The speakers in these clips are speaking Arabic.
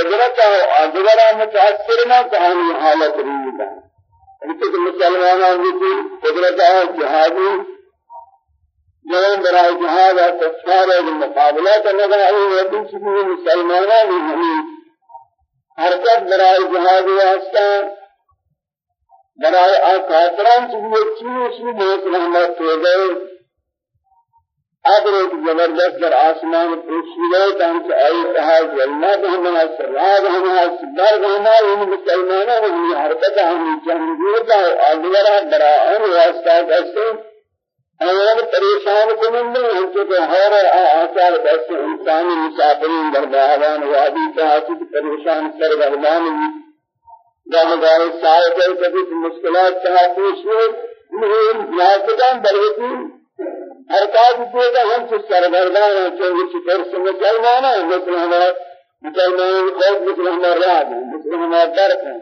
قدرت اجبر متاثر نہ کہانی حالت رہی ہے انتے مسلمانوں کی قدرت جہادی جو برائے جہاد اور کفار کے مقابلہ کرنے والی وہ بھی مسلمانوں نے ہمیں حرکت برائے جہاد واسطہ برائے آکاتران چیزیں چیز میں بہت رحمت ہو گئے ادر ایک زبردست در آسمان پوشیدہ تاں سے آئی کہا جلنا بہنا سراد ہمنا سدار بہنا ان مسلمانوں نے حرکت ہمیں جنگیتا آدھورا براہن واسطہ کہتے اور پریشان کنن میں ہم کے ہر آثار بس انسانی مسافرین در باہران وادی تحاسد پریشان سرگردان جامدار سائے کبھی مشکلات تحاسد ہوئے یافتان بلوتی حرکات دیتا ہم سے سرگردان ہیں چونکہ شکر سے مسلمان ہیں مثل ہمارا مسلمان خوف مثل ہمارا راد ہیں مثل ہمارا درد ہیں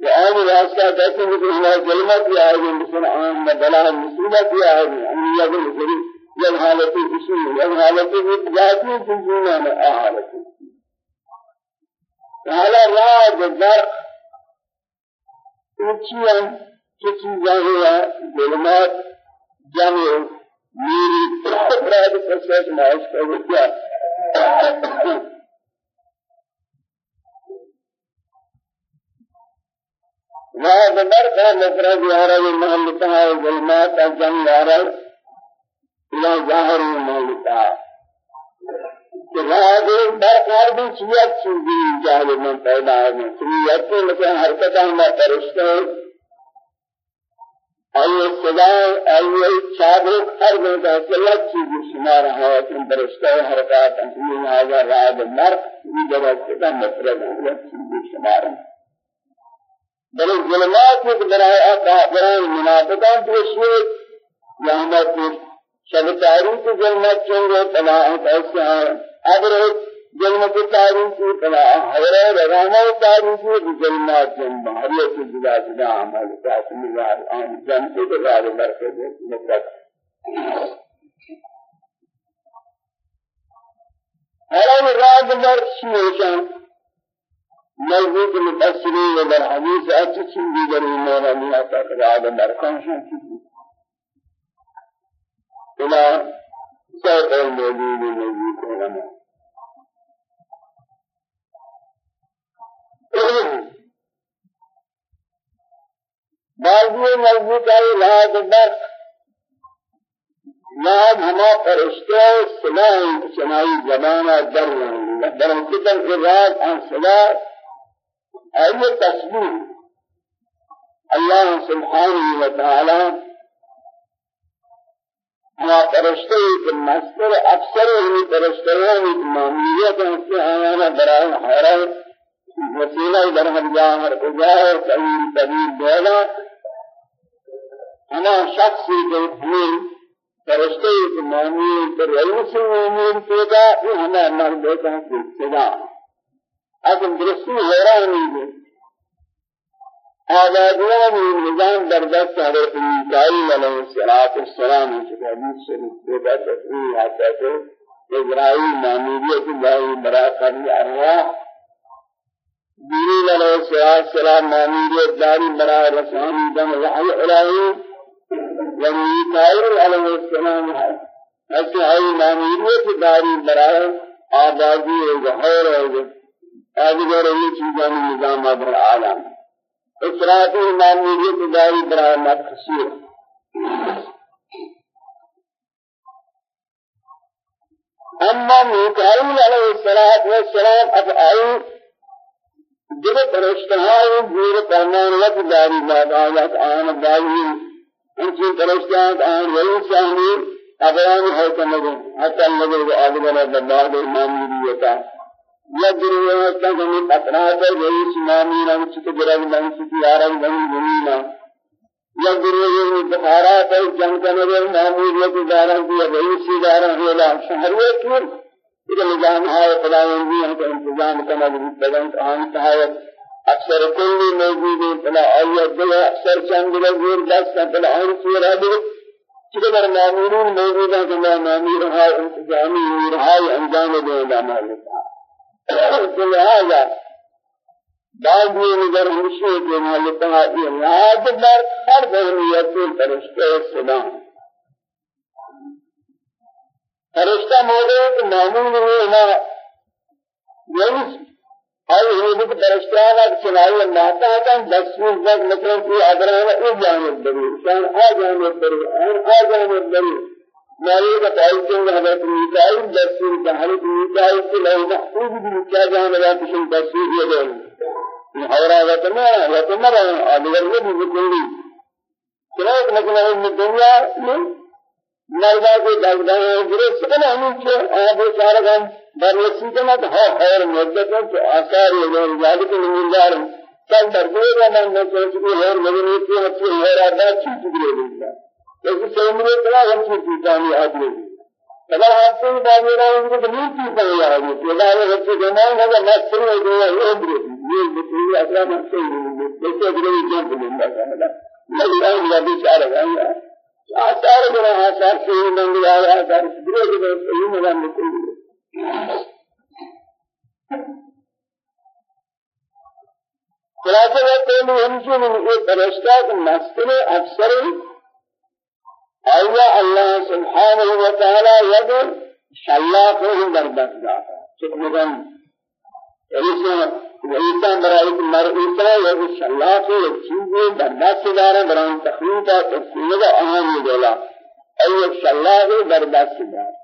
یہ آن راستہ کہتے مثل ہمارا ظلمت بھی آئے گی مثل آن بلا مصیبت بھی آئے گی ہم یہ بھی مثل یہ حالت کسی یہ حالت بھی ذاتی دنیا میں آ حالت حالا راد درد اونچیاں کی چیزیں ہیں ظلمات جمع میری براد قصص ماش کیا وہاں بندر کا مفرد یارا یہ محل کہا ہے ظلمات اجن یارا إلى ظاہر محل کہا کہ راہ درکار بھی چیت چیزی جاہل من پیدا ہے چیت کو لکھیں حرکتہ میں پرشتہ آئیے سزائے آئیے چادر ہر کا سلط چیز شمار کہ برشتہ حرکات انسانی آزا راد مرق یہ جگہ کتا مفرد ہے چیز شمار ہے بل ظلمات ایک برائے برائے منافقان پیشوے یہاں پر شب تاریخ ظلمت چنگے تلاحت ایسے ہیں اگر ایک جنمت تاریخی فلا حورا روانا تاریخی بجلمات جنب حریت جدا جدا عمل تاسم اللہ آن جنب دغار مرکز مکت حرام راد مرشی ہوشان ملغوط مبصری و در حدیث اچھی چیزی در ایمان اللہ تک راد مرکان شان چیزی إلى سوق الموجود موجود علماء بعضی نزدیک ہے لاد بخ لاد ہما فرشتے سلاح سنائی زبانہ در رہی در کتن اراد آن سلاح ایو تصویر اللہ سبحانہ وتعالی ہما فرشتے کے مستر اکثر ہی فرشتے ہیں معمولیت ہیں کہ آیانا برائے حیران وسیلہ در ہر جا ہر کجا ہے سعید طویل دولا ہما شخص جو ہمیں فرشتے کے معنی پر رئیس مومن پیدا یہ ہمیں مرد کا صدا اگر درستی حیرانی ہے آزادیان نظام در دست حضرت میکائیل علیہ السلام کے حدیث شریف پیدا تصریح آتا ہے اسرائیل معمولیت اللہ برا قبل ارواح جبريل عليه الصلاة والسلام مامير داري براء رسول دم وحي إلهي وميكائيل عليه السلام. ایسے آئی ماموریت داری برائے آبادی ظہور ہے آدھگر یہ چیزیں نظام در عالم اسراتی ماموریت داری برائے مخصوص أما میکائیل علیہ جب فرشتہاں زیر فرمان وقت داری بات آیات آن داری. انچی فرشتہاں آن ولی شاہنی ابران حکم لگے حتی لگے وہ آدھگرہ دباد امامیریتا یدری وقتا کمی اطراف ولی سنامی رنگ چکے جرگ بن سکی آرگ بن زمینا یدری وقتا بخارات جنگ کنگے مامیریت داران کی رئیسی داران ہولا شہریت إذا نظام هاي خداوندی ہم کا انتظام کرنا بدن آن سہایت اکثر کلی موجود فلا آیت دل اکثر چند زور دست فلا آن سورہ دل چکہ در مامورین موجود ہیں کہ مامور ہائی انتظامی ہائی انجام دے تو لہذا بعض یہ نظر ہمشے کے مالکہ یہ یاد بر ہر بہنیت فرشتے سلام فرشتہ موجود معمول ہے یعنی اور یہ بھی فرشتہ کا چنائی اللہ تا دس منٹ مطلب کہ اگر ہے اس جانب بری انسان آ جانب بری آ جانب بری مالي کا تعلق ہے حضرت میکائیل دستور کا حضرت میکائیل سے لو محفوظ بھی کیا جان لگا کسی دستور یہ دے حورا وطنا وطنا اگر یہ بھی بکلی چلو ان دنیا میں مردا کو دغدا ہے گرے سکنا ہم کہ آپ سارا کام برلسی کے نہ ہو اور مدت ہے آثار یہ یاد کے نمودار کل درجے کا من سوچ کے اور مجھے یہ اچھی اور بات چیز کے لیے لیکن سیمرے کلا ہم سے پیتانی آدمی اگر آپ سے باندھ رہا ہے تو نہیں پیتا ہے آدمی پیدا ہے بچے جماعت ہے کہ مستر ہو گیا یہ بھی یہ بچے أصلا مستر ہے بچے اگلے جان بولنا میں یہ ہے بیچارہ ہے آثار بنا آثار سے منگ آ رہا ہے درے کے صحیح ملان نکل خلاصہ یہ کہ ہم سے یہ فرشتہ کہ مستر اکثر أيها الله سبحانه وتعالى يد شلاقه دربت شكرا إيسا وإيسا برائك مرئيسا يد شلاقه يد دربت دارا بران تخليطا تفسيرا أهم دولا أي شلاقه دربت دارا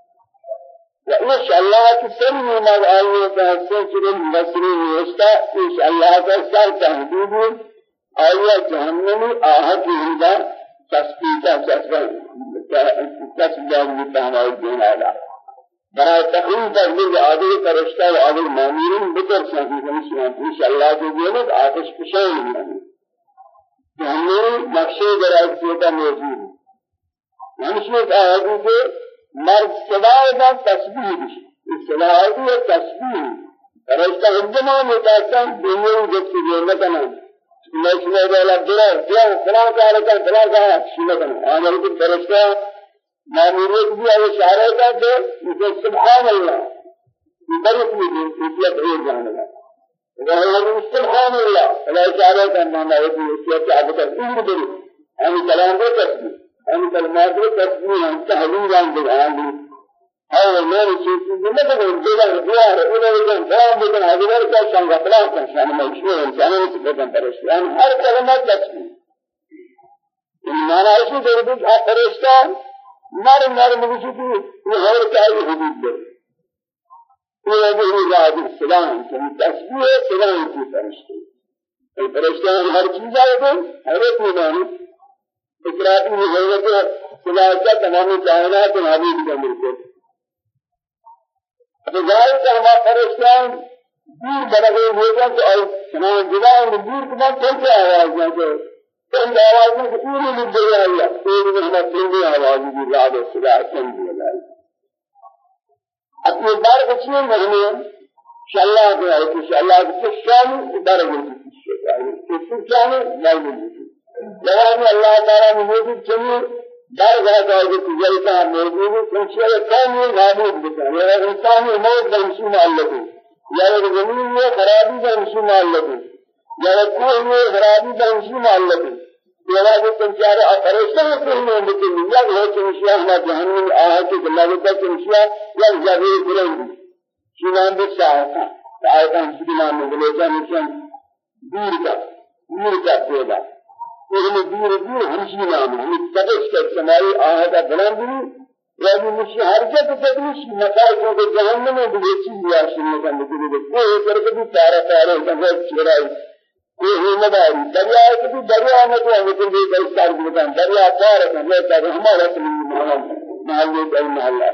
وإن شلاقه سمي مر آيه تحسن المصري ويستا إن شلاقه سر تهديد آيه جهنمي آهت هندا تسبيحا تسبيحا تسبيحا بتاعنا الدين هذا برای تقریم تقریم آدھے فرشتہ و آدھے مامورین بکر ساتھی کنشیان انشاءاللہ کے دینے آتش پشائی نہیں کہ ہمیں نقشے برای سیتا موجود. ہے ہمشنے کہا ہے کہ مرد صدای دا تسبیح بشی صدای دا تسبیح فرشتہ ہجمان متاثر دنیا جب سے جنت نہیں مشنا ولا درا درا فلان کار کا فلان کا شیلا کا عمل کو ماموریت بھی ہے اشارہ کا کہ یہ سبحان اللہ برکت میں یہ بھیج جانے لگا وہ سبحان اللہ اللہ اشارہ کا مانا ہے کہ یہ کیا بتا دین دے ہم کلام کو تسبیح ہم کلمات کو تسبیح ہم تحلیل جان دے أو ما نشوف من هذا الجيل الجوار ولا يجون فهم بدن هذا الكلام كان غفلان كان شان ما يشوف إنسان يسبب برشلان هر كلمة تسمي إن أنا أشوف دربك أفرشتان نار نار مجلسي وهو كأي حدود ده وهذا هو السلام كان تسبيه سلام في فرشتي الفرشتان هر چیز آئے ہر ایک میدان اقرار کی ضرورت ہے خدا کا تمام کائنات ہماری بھی ملک لذلك ہما فرشتان دور بلغے ہوگا تو اور سنا جلائیں دور کے بعد کیسے آواز کہ ان آواز میں پوری مدد ہے اللہ پوری مدد تنگی آواز دی راد صدا سمجھ لگا اپنے بار بچنے مہنے شاءاللہ کے ہے کہ شاءاللہ کے شان بار بچنے کہ شان نہیں لگا اللہ تعالی نے موجود چلیے در غلط آئے تجاری کا موجود ہے کنشیہ کام یہ معبود بتا یا انسان موت کا مشی معلق ہے یا زمین میں خرابی کا مشی معلق ہے یا کوئی میں خرابی کا مشی معلق ہے یا وہ کنشیہ فرشتہ کو نہیں ممکن یا وہ کنشیہ ہمارا جہنم آہ کے اللہ کا کنشیہ یا جبیر بلند شنان بھی ساہتا آیتا ہم نام میں بلے جا نشان دور کا دور کا پیدا علم دور دور ہمشی نام ہے تبش کے سمائی آہدہ بلندی یعنی مشی حرکت تدریش مقای کو کہ جہنم میں بھی چیز یا سننے کا مجھے کوئی کر کے بھی سارا سارا چرائی کوئی ہی مداری دریا ہے کہ دریا میں تو ہمیں تو بھی کئی سار بتا دریا پار ہے میں کہہ ہمارا محل محل ہے محل ہے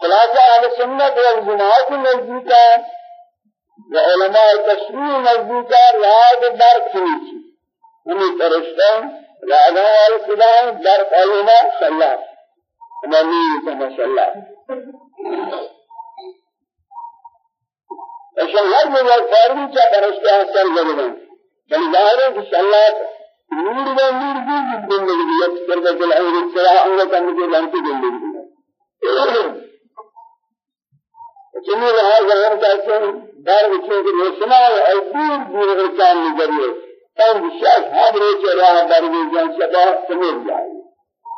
خلاصہ اہل سنت والجماعت نزدیک ہے وعلماء تشریع نزدیکا راگ درک نیچی ہمیں فرشتان راگا والی خدا درک علماء صلاح امامی کما صلاح اشان ہر فارمی چا فرشتہ سر جگدن بل ظاہر ہے کہ صلاح نور و نور بھی زندگی یک سرگت العیر صلاح انگا کرنے کے لانتی زندگی چنی رہا ظاہر کہتے ہیں دار ہے دور دور انسان نظریے تم شاید حاضر کے راہ در میں جان سکا سمجھ جائے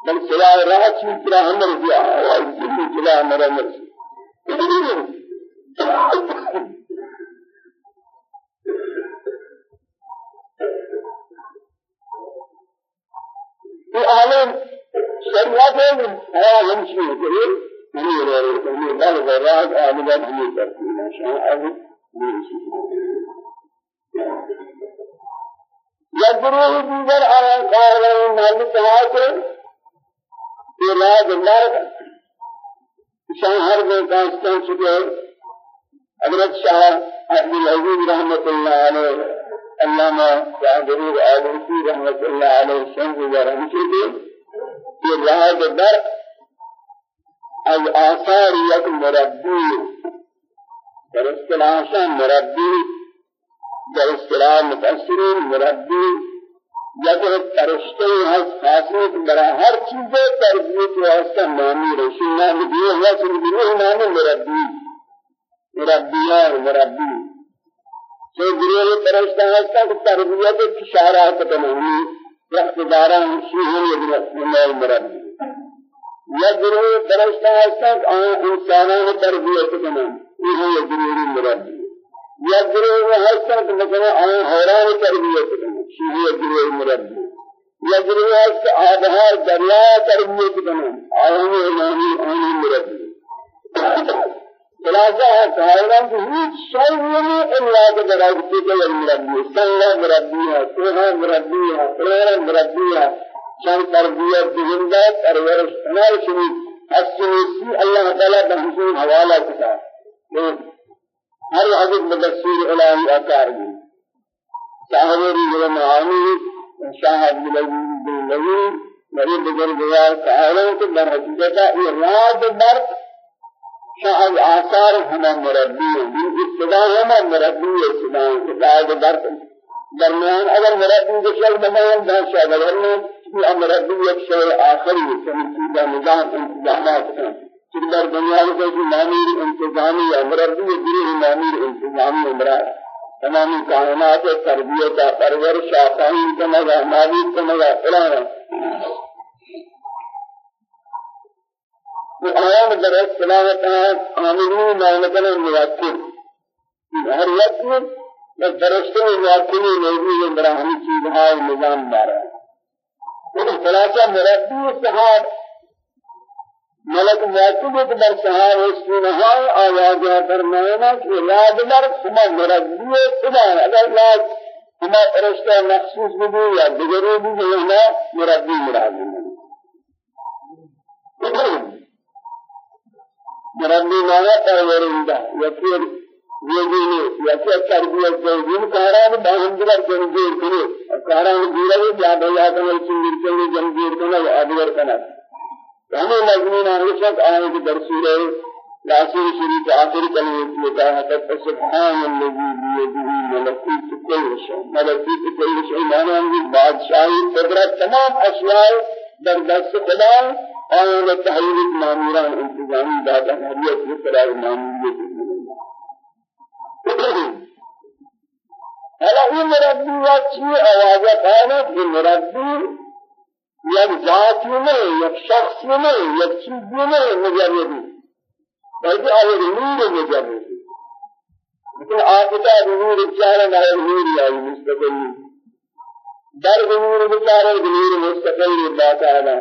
بل سلا راہ چیز را ہمر دیا اور جن عالم شريعة هي يمشي كده من يرى من بعض الغرات عالم من يرتكب ما شاء الله يدروه دیگر آن قائل مالک ہے کہ راج اللہ شہر میں کانستان چکے حضرت شاہ عبد العزیز رحمت اللہ علیہ علامہ شاہدرور آلوسی رحمت اللہ علیہ شنگ ورحمتی کے یہ راج در از آثار یک مربی در اصطلاح مربی در اصطلاح مفسرین مربی یک فرشته هست خاصیت برای هر چیز تربیت واسطه نامی رسول نام دیو یا چیز دیو نام مربی. مربیان مربی. جو گروه فرشته هست که تربیت اشارات کنونی اقتداران شیعون یک مربی یا گروه فرشته هست که انسانان تربیت کنونی یہ گروه مربی یا گروه هستن که مثلا آن حیران تربیت کنن شیعه گروه مربی یا گروه هست که آبها دریا تربیت آن امامی آن مربی خلاصہ ہے حیران کہ هیچ شيء نہیں الا کہ درجے کے مربی سنگ مربی ہے سونا مربی ہے پرار مربی ہے شان تربیت زندہ پرورش تمام شنی اصلی اللہ تعالی بہت حوالہ کتا ہر حضرت مدثر الہی آکار بھی صاحبی جو معانی شاہ عبد بن نبی میرے بزرگوار تعالی کے در حقیقت اراد در شاہ آثار ہما مربی ہیں ابتدا ہما مربی ہے صدا کے در درمیان اگر مربی کے شیخ بنائیں دان شاہ اگر میں مربی ایک شیء آخری ہے سمجھیدہ نظام انتظامات ہیں در دنیا میں کوئی معمول انتظامی یا مربی گروہ معمول انتظامی عمرہ تمامی کائنات تربیت پرورش آفائی کمگا معبود کمگا فلانا آیان در سلامت آمینی معنکن موکل ہر وقت میں درستے موکلی موجود براہمی چیزہاں نظام دارا ہے خلاصہ مربی صحاب ملک معتبت در سہار اسمنہا آوازہ فرمائنا کہ یاد در ہما مربی خدا اگر یاد ہما فرشتہ مخصوص بھی یا دیگرے بھی مربی مراد مربی مانا پرورندہ یا پھر یہ یا پھر تربیت جن کاران باہندر جنگیر کرے کاران دیرے یا بھیا کنے چنگیر کرے جنگیر کرے ادور کرے ہمیں مضمون عرشت آئے کہ در سورہ یاسین شریف آخر کلمہ میں کہا ہے سبحان الذي بيده ملكوت كل شيء. ملكوت كل شيء. معنی ہے بادشاہی قدرت تمام اشیاء در دست خدا اور تحریر ماموران انتظامی دادا حریت کی قرار ماموریت حالا این مربی یا چی؟ آوازہ پانا کہ مربی یک ذاتی نہیں یک شخص نہیں یک چیز نہیں مجردی بلکہ آئے نور مجردی لیکن آقتا نور چارہ نہ نور آئی مستقل در نور بچارہ نور مستقل بات آنا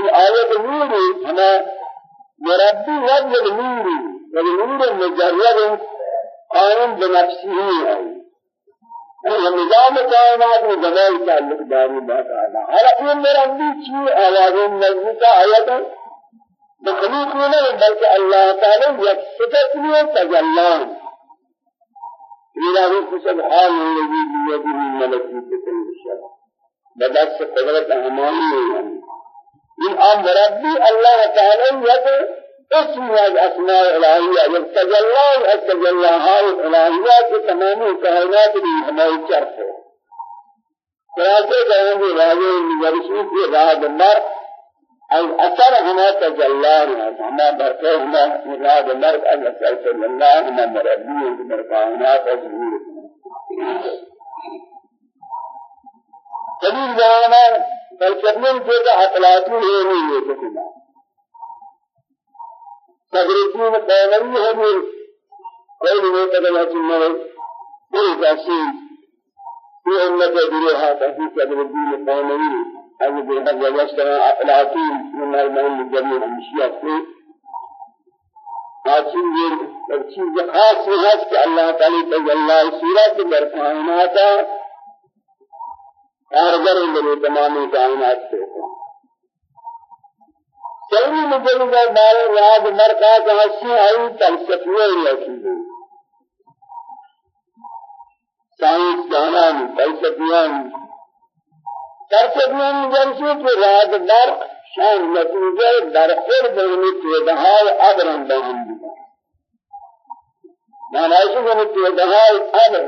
یہ آیت نور ہما مربی وجه نور ونور مجرد قائم بنفسه آئی۔ نظام کائنات میں جمال تعلق داری بات آنا۔ حالا میرا بھی چی آوازیں نزدیک آیت مخلوق نہیں بلکہ اللہ تعالی یک صفت میں میرا روح سبحان الذي بيده ملكوت كل شيء بدس قدرت ہماری أمر ربی اللہ تعالی یک اسم جب تجلی از تجلیات الہیہ کے تمام ہماری چرف ہے خلاصے کہیں گے راجے نگرشی کی راہ دمار الأثر هنا تجلى هنا بركة هنا مراد مرد الأثر تجلى هنا مربي مرقانا تجلى بلکہ من جو کا اخلاقی ہے نہیں ہے کتنا تقریبا بیانوی ہے نہیں کوئی نہیں پتہ ہے کہ میں کوئی کیسی یہ امت ہے دنیا ہے کہ تقریبا بیانوی اگر المهم جميع الاشياء في حاصل یہ چیز خاص ہے کہ اللہ تعالی تجلی صورت کارگر میرے تمام کائنات سے سیمی مجلد بارے یاد مرکز ہنسی آئی فلسفیہ رکھی سائنس دانان فلسفیان ترتیبین جنسی کی راد در شان نتیجه در خور بینی تیدهای ابران بینی معنیش کنی تیدهای ابر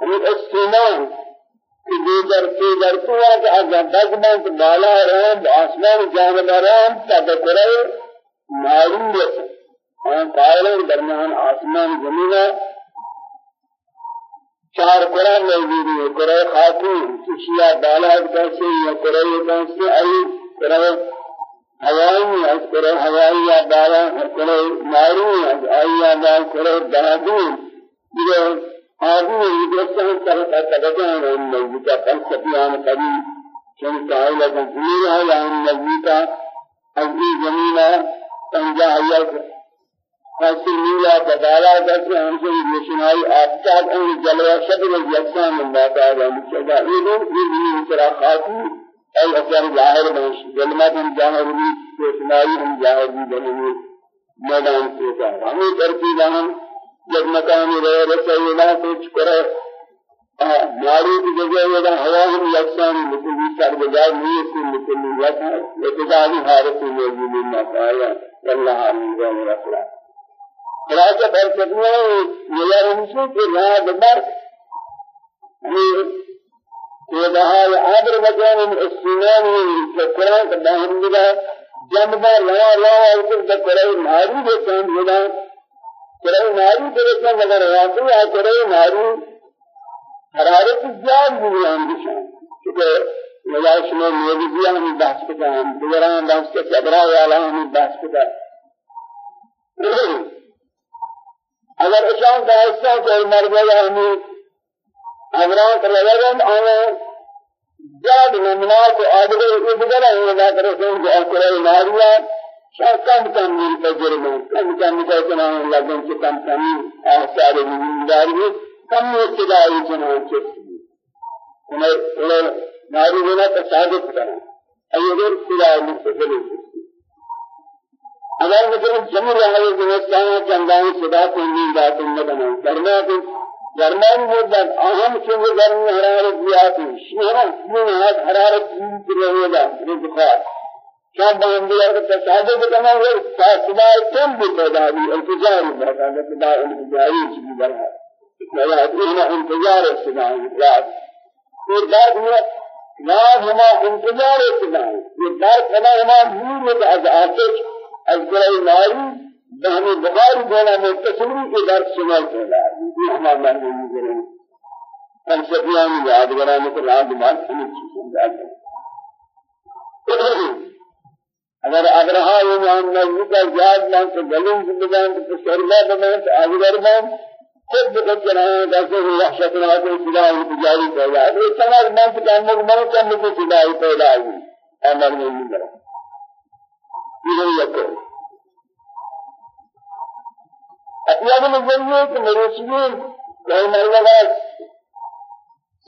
یعنی استیمان دیگر تیگر کوا کہ اگر دزمانت بالا رہن آسمان جانب رہن تذکرہ معلوم ہے قائلین درمیان آسمان زمینہ چار قرآن موجود ہے قرآن خاتون کشیا بالا کیسے یا قرآن کیسے آئی قرآن ہوائی از قرآن ہوائی یا بالا قرآن ناری از آئی یا قرآن بہادین یہ آدمی طرح تبجان ہے موجود کا فلسفیان قبی چون ہے زمین ہے یا موجود کا ازی زمینہ پنجا ہے خاصی میلا بدالا دست همچون روشنایی آفتاب اون جلوه شبه یکسان من باتا آدم شدا ایدو ایدو ترا خاصی ای اثر ظاهر بنش ظلمت ہم ظاهر بھی روشنایی ہم ظاهر بھی بنی میدان سے ہمیں ترتیب ہم جب مکان رہے رسول کچھ کرے ماری کی جگہ یہ ہوا ہم یکسان لیکن یہ سر بجائے نہیں اس کو لیکن یہ اتدالی حالت میں موجود نہ پایا اللہ علیہ وسلم خلاصہ برکتنا یہ رمسو کے راد بر. یہ بہار عبر مکان السنان القرآن تباہم جدا جنبا لا لا اور قرآن ماری دے کام جدا قرآن ماری کام مگر واقعی ہے قرآن ماری حرارت زیاد بھی ہم نشان کیونکہ مجاش میں میری بھی ہم بحث کرتے ہیں دیگران بحث ہیں ابرا والا ہم بحث ہیں اگر اشان دائستا کوئی مرگیا ہمیں امران کرلگن آنا جاد نمنات آدگر ادگر ہے لا کرسن جو اکرے ناریا شاہ کم کم مل تجربہ کم کم کہنا لگن سے کم کم آثار زمینداری کم ابتدائی جنان چستی انہیں ناری بنا تصادف کریں ایدر ابتدائی مستقل اگر مثلا جمع رہے گنستان چندان صدا کو نہیں بات نہ بنا کرنا تو گرمان مدت اہم چیز گرمی حرارت زیادہ شہرا میں حرارت کی رہے گا بخار تصادف کرنا ہے صدا کم بھی پیدا ہوئی انتظار صدا انتظاری چیز بنا ہے یا اتنا انتظار صدا رات پھر درد میں لا ہما انتظار یہ درد کنا ہما نور از آتش از برای ناری بہمی بخاری دینا متصوری کے درد سنال پیدا یہ ہمارا معنی نہیں کریں فلسفیان یادگران کو راہ دماغ ہمیں چیز سمجھا اگر ابرہا یہ نام نزدی کا یاد مان تو گلن زندگان تو سرما بمان تو آگگر بمان خود بخود جنائیں دستے ہوئے وحشت نہ کو صدای تجاری پیدا. ہے یہ سمجھ مان تو کام من کم کو صدای پیدا ہوئی أمر میں نہیں کرا یہ یقین اطلاع نظریے کہ مروشیین کوئی مرلگا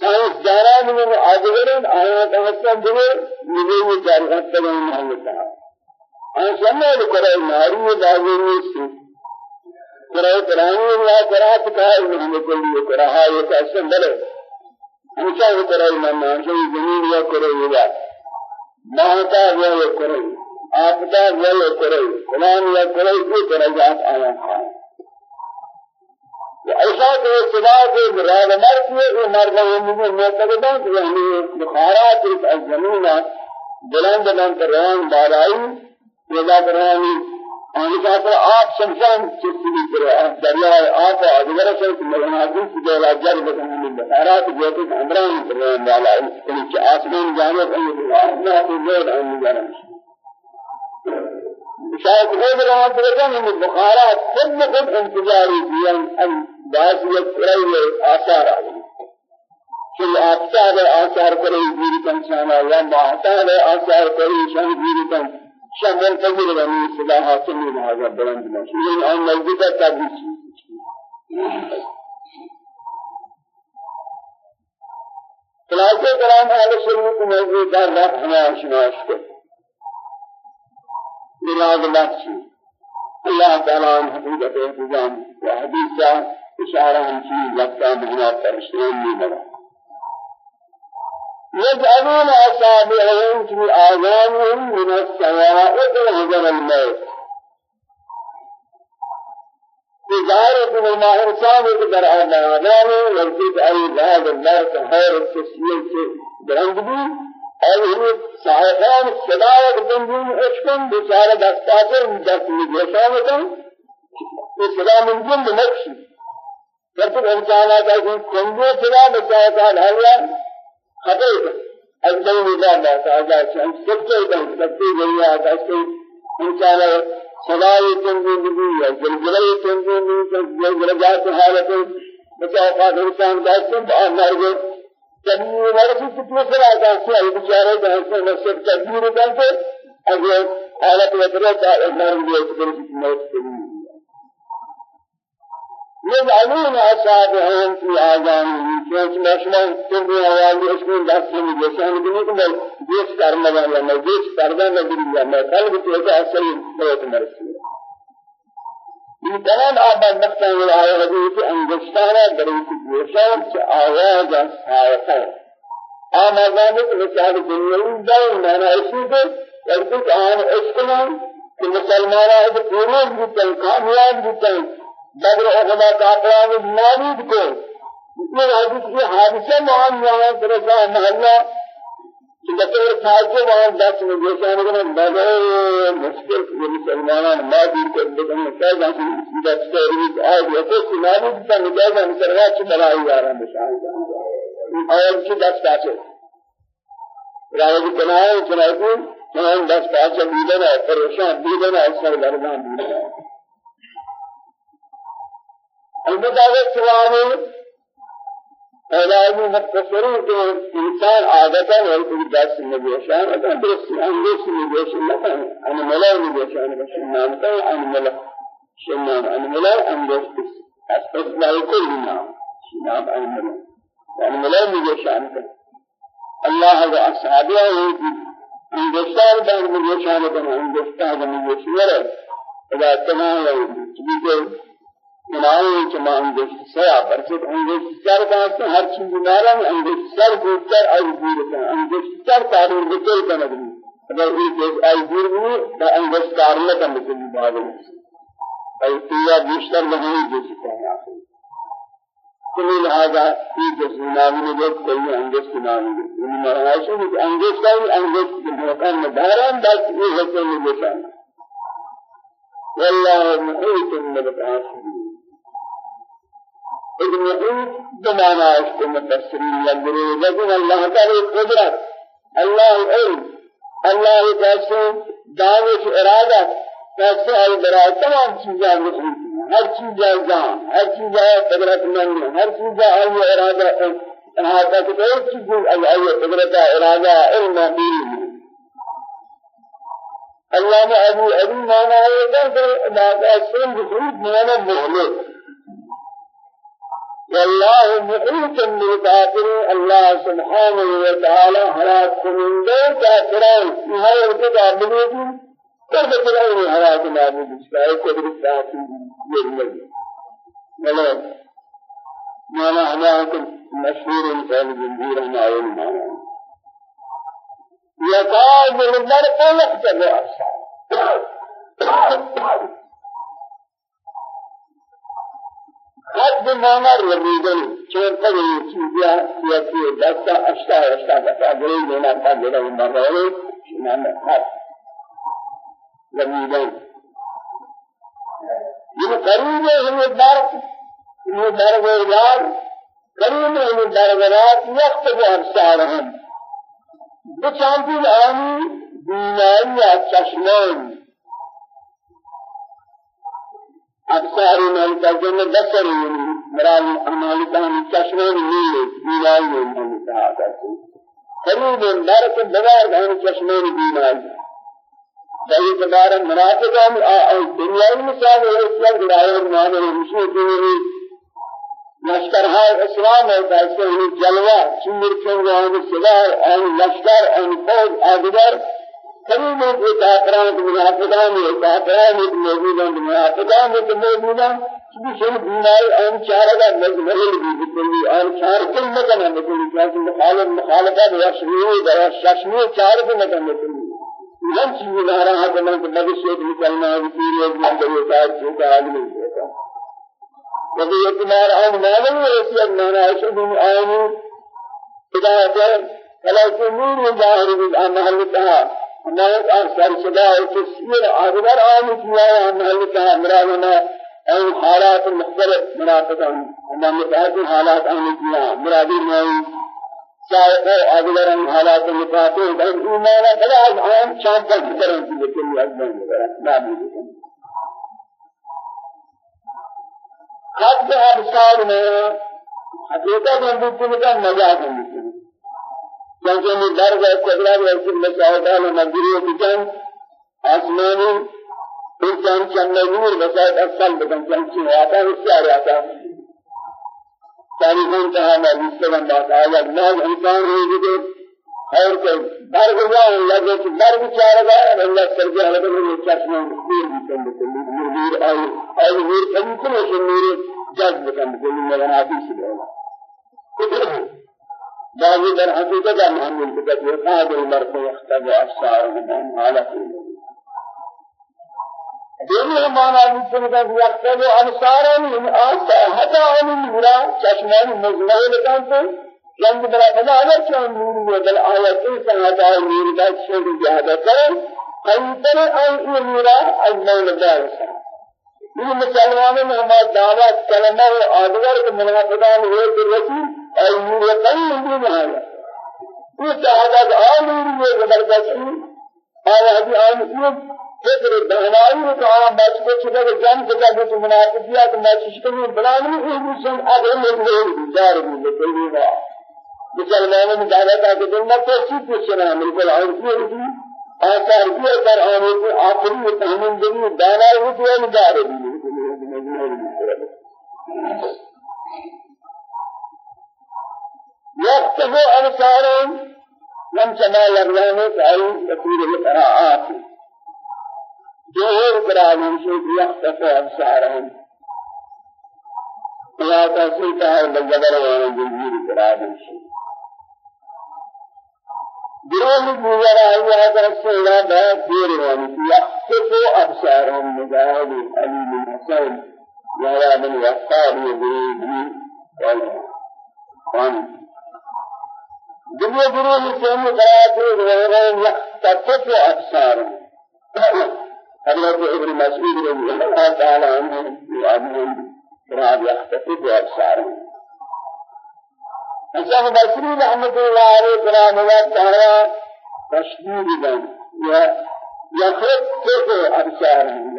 سائنس داران میں آدگرین آیات حسن دیئے مجھے یہ جارغت کریں محل کہا آن سمع لکرے ناری بازی سے کرے قرآنی اللہ قرآت کہا محمد قرآن یہ کہسن بلے۔ ہمیشہ یہ کرے من ہمیشہ یہ زمین یا یہ بات۔ ماہتا یہ کرے آفتا یہ کرے قرآن یا کرے یہ کرے جات آیات خواہ ایسا کہ صدا کے مراد مرد یہ مرد وہ مجھے معتقدان کہ ہمیں بخارات از زمینہ بلند بلند روان بارائی پیدا کرانی آنی کہتا آپ شمشان چستی کرے آپ دریائے آپ آدھگر سے مغناظر سے دولا جر بکنی بخارات جوتے امران روان بارائی کنی چا آسمان جانب ان اللہ کو زود آنی جانب. شاید خود روان تلقان ان بخارات خود خود انتظاری دیان آن باسیت رئی آثار آئی کہ آثار آثار کرے گیری کن شانا یا ماہتار آثار کرے شان گیری کن. شان منتظر بنی صدا حاصل میں لہذا بلند مشہور أن نزدیک تبلیغ خلاصہ کرام اہل سنت کا رب ہمیں آشناش کو بلاد بخشی اللہ تعالیٰ حقیقت انتظام و حدیثہ اشارہ ہم چیز لگتا مہنہ پرشتین میں بڑا يجعلون أصابعهم في آذانهم من السواء حذر الموت. تجارة بما إنسان يقدر على آذانه ولكن أي بعض الناس خير التسليل برند بھی اور یہ صاحبان صداوت بندین اشکن بیچارہ دستاتے دست میں جیسا ہوتا یہ صدا ممکن بمکشی جب انسانات ایسی کنگو خطيئة أجل الله تعالى شان سكتة كان سكتة جريئة كاستي إنسان سلاي تنزل بي جلجلة تنزل بي جلجلة حالة. بچا کا انسان داشتن بآمار گئے تبیر ورسی کتنے سر آتا ہے بیچارے داشتن نصف تبیر کرتے اگر حالت بھی ایک طرح کی موت يجعلون أصابعهم في آذانهم كيف مشمل تنبي أوالي اسمين دستهم جيسان بني كمال جيس كارمدا لما جيس كاردا نبري لما قلب تيجا أصل موت مرسي. من تمام آباد نقطة من آية حديث أنجشتانا دريك جيسان آواز سائقا آمازانك مثال دنيوي دائم مانا اسمي کو ورکت آن اسکنا کہ مسلمانہ کامیاب بودتاں بدر عقبہ کافران نابود کو یہ حدیث کی حادثہ مان یہاں درسا محلہ بطور تاجو وہاں دس میں جیسا نگنا بدر مشکل یہ مسلمانان نابود کر دیکھنے کیا جانتے ہیں دس عریض آج یہ تو نابود کا نجازہ مسروا چھ بلائی جا رہا بشاہد اور چھ دس پاچے راوی کنائے چنائے چنائے دس پاچے بیدنا پریشان بیدنا اس سے درمان بیدنا البتہ وہ سوال اعلان مختصری کہ انسان عادتا ہے کہ دس نبیشان اگر درست اندیش نبیشان نہ ان ملا نبیشان بشنان کا ان ملا شنان ان ملا اندیش استثناء كل نام شنان ان ملا ان ملا نبیشان کا اللہ و اصحابہ اندیشان بان نبیشان کا اندیشان نبیشان اذا تمام لو بناؤں کہ میں انگیش سیا برکت انگیش سر کا ہر چیز مارا انگیش سر کو سر اور دور کا انگیش سر تعبیر بکل کا نبی اگر یہ چیز آی دور بھی تو انگیش کارل کا مطلب بات ہے آی تیا بیشتر نہیں دے سکتا ہے کلی لہذا یہ جس نام میں لوگ کوئی انگیش کے نام میں ان میں انگیش کا انگیش کے مکان میں داران بس یہ ہے مجھے والله محيط بالكافرين ابن عيد بمعنى اسكو مفسرين يقولون لكن الله تعالى قدرت. الله علم. الله کیسے دانش ارادہ کیسے ہے برائے. تمام چیزیں مخلوق ہر چیز جان ہر چیز قدرت مند ہر چیز ہے ارادہ احاطہ کو ہر چیز ہے قدرت ارادہ علم بھی اللہ نے ابھی ابھی مانا ہے کہ بعد اسلام بخود مانا والله محيط بالكافرين الله سبحانه وتعالى هلاك من دون كافرين. هاي ارتدى بلوتي كيف تلاقي هلاك نابود اسرائيل قدر الكافرين يرمي ولا. مانا هلاك. مشهور إنسان جمهور ما يلمانا يكاد المرء يقتل أصحابه. حد مانا رمیدن چون پر یہ چیزیں سیاسی دستا اشتا اشتا دستا گئی لینا تا گرا مرنے نام خاص زمینان یہ قریب ہے در یہ در غیرار قریب ہے ہمیں در غیرات وقت کو ابصار ہیں بچانتی آنی بینائی یا چشمان ابصار من ترجمه بصری مراد امالکان چشمان نیل بینائی من کہا کرتے قریب در کے بغیر ہم چشمان بینائی فهي تبارا منافقان الدنيا المثال والإسلام دلائل المعنى المشهور به لشکرهای اسلام ہے کیسے ہیں جلوہ چمر چنگ ہیں سلاح ہیں لشکر ہیں فوج آدگر کبھی میں یہ کافران منافقان ہیں کافران موجود ہیں منافقان ہیں موجود ہیں کہ شن بیماری آن چارہ کا مجمل بھی بکلی ان چار کل نہ کرنا بکلی کہ مخالف مخالفت یا شمیع یا ششمیع چار کو نہ کرنا بکلی من چیز نارا ہے کہ میں بدی سے نکلنا ہے کہ یہ من کے ساتھ جو کا آدمی ہوتا ہے یہ تمہارا آن معلوم ہے کہ نارا ہے کہ من آئین خدا سے ہے اور سر صدا ہے اگر آن کیا ہے محل کہا مرادنا ان حالات مختلف منافقان ہمارے حالات آن کیا مرادی نہیں چاہے اگلرن حالات مقاطع دن ایمان بلا آن شان پر کرن کی لیکن از میں نابود حد ابصار میں حقیقت میں بھی کا مزاج ہے کیونکہ میں در گئے قبلہ رسول اللہ صلی اللہ علیہ وسلم کی جان آسمانی انسان چند نور بسائت اصل بدن چند چند آتا. ہے اس سے آ رہا تھا تاریخ کہا میں مستقبل بات آیا ناز انسان ہے جو خیر کے در گیا لگے کہ در بیچارہ گا اللہ سر کے حالت میں چشمہ مستیر بھی کم بکلی میر آئی آئی میر کم سے میر جذب کم بکلی مغناتی سے بولا بعضی در حقیقت محمد بکت وقاد المرء يختبع أفساره حالة دینی ہمارا مثل کا یقتب انصارن ان آسا حتا آن مرا چشمان مزمل کان تو رنگ بلا بنا ہے کہ نور میں بل آیت سے حتا نور کا شد زیادہ کرے خیتر آن یہ مرا اجمل دار یہ مسلمانوں نے ہمارا دعوت کلمہ و آدگر کے منافقان ہوئے کہ رسول اور نور کئی نہیں ہے یہ آن نور میں زبردستی اور ابھی آن یہ فکر بہنائی تو آن بچ کو چھتا کہ جان سے جب تو منافقیا تو میں چشکمی بلانی ہی مسلم اگر میں نہیں جار بھی لیکن یہ مسلمانوں نے دعویٰ تھا کہ دل میں تو چیز پوچھنا ہے بالکل اور کی ہوتی آثار کی اثر آنے کی آخری تحمل دنی دانا ہی تو ہے جار بھی يكتب أبصارهم لم تمال الله تعالى يقول القراءات. جوهر قرآن شيء يخطف أبصارهم يا تسيطة بالجبر وأنا جنجير قرآن شيء آيات السيطة بات دير وأنا يخطف أبصارهم مجاهد عليم الحسين. يا من وقار يدري وان دنیا گروہ سے قرآن غيرهم يخطف أبصارهم حضرت ابن مسعود. رضي الله تعالى عنه يعلمون قرآن يختفي بأبصارهم حسن بصري رحمة الله عليه قرآن الله تعالى تشديد بن يا يخطف أبصارهم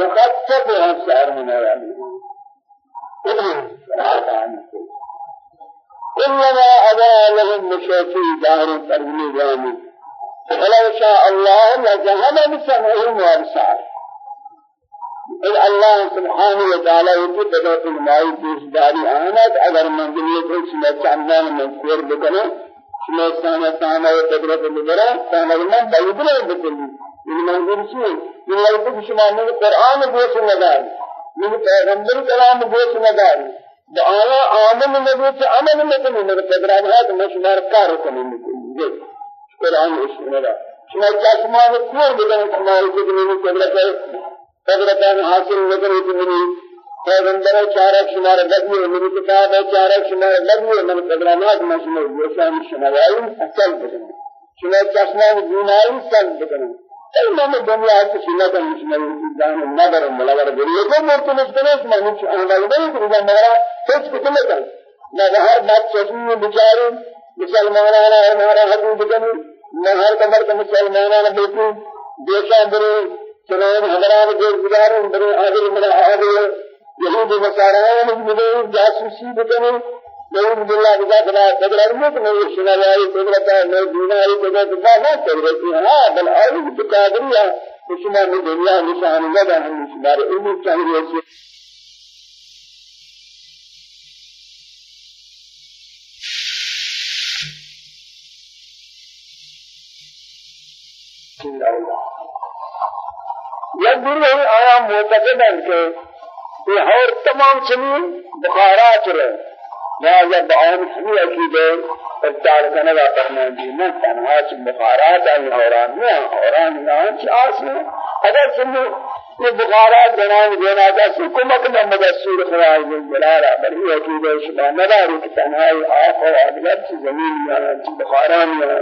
يخطف أبصارهم إنما أبا لهم مشاكل دار ترمي جامي ولو شاء الله لذهب بسمعهم وأبصارهم. إذ الله سبحانه وتعالى يجب بدأت الماء پیش داری آنات اگر منزلیت ہے شما چندان مذکور بکنے شما سانا سانا و قدرت بگرہ سانا من بیدر بکلی این منظور چیه؟ این لفظ شما من قرآن گوش نداری من پیغمبر کلام گوش نداری دعایا آمن نبی چه عمل نکنی مگر قدرت ہے تو میں شمار کار کنی قرآن اشمرا شما چشمان کور بدن شما جبنی قدرت قدرت حاصل نکر جبنی پیغمبر چارک شمار لگی میری کتاب چارک شمار لگی من قدرات مشمول گوشان شمالائی اصل بدن. شما چشمان بیماری سن بکنن تمام دنیا کی سنت مسلمان دان نظر ملور بریے کو مرتے مسلمان میں نہیں آنے والے کہ ہمارا سچ کتنے کا نہ ہر بات چشمی بیچارے مسلمانان ہمارا حدود بکنی نہ ہر کمر کے مسلمانان بیٹی دیشا برے چنان حضرات کے گزارن برے عادل من عادل. یہودی مساران ملے جاسوسی بکنی نعوذ بالله بذات لا قدر الموت میں شنا والی قدرت ہے میں دنیا قدرت نہ نہ کر رہی ہاں بل اور بقادریہ شما میں دنیا نشان لگا ہم شمار چاہیے سے یا گروہ آیا معتقدن کہ یہ اور تمام چنین بخارات رہے لہذا بعام ہمی عقیدے ابتار کنگا فرمان دی من تنہا چی بخارات میں حوران نام چی آسنا اگر سنو یہ بخارات بنام دینا دا سکمک میں مدسور خواہی من جلالہ بلی عقیدے شما نداری کہ تنہائی آخ و عدلت زمین چی بخاران یہاں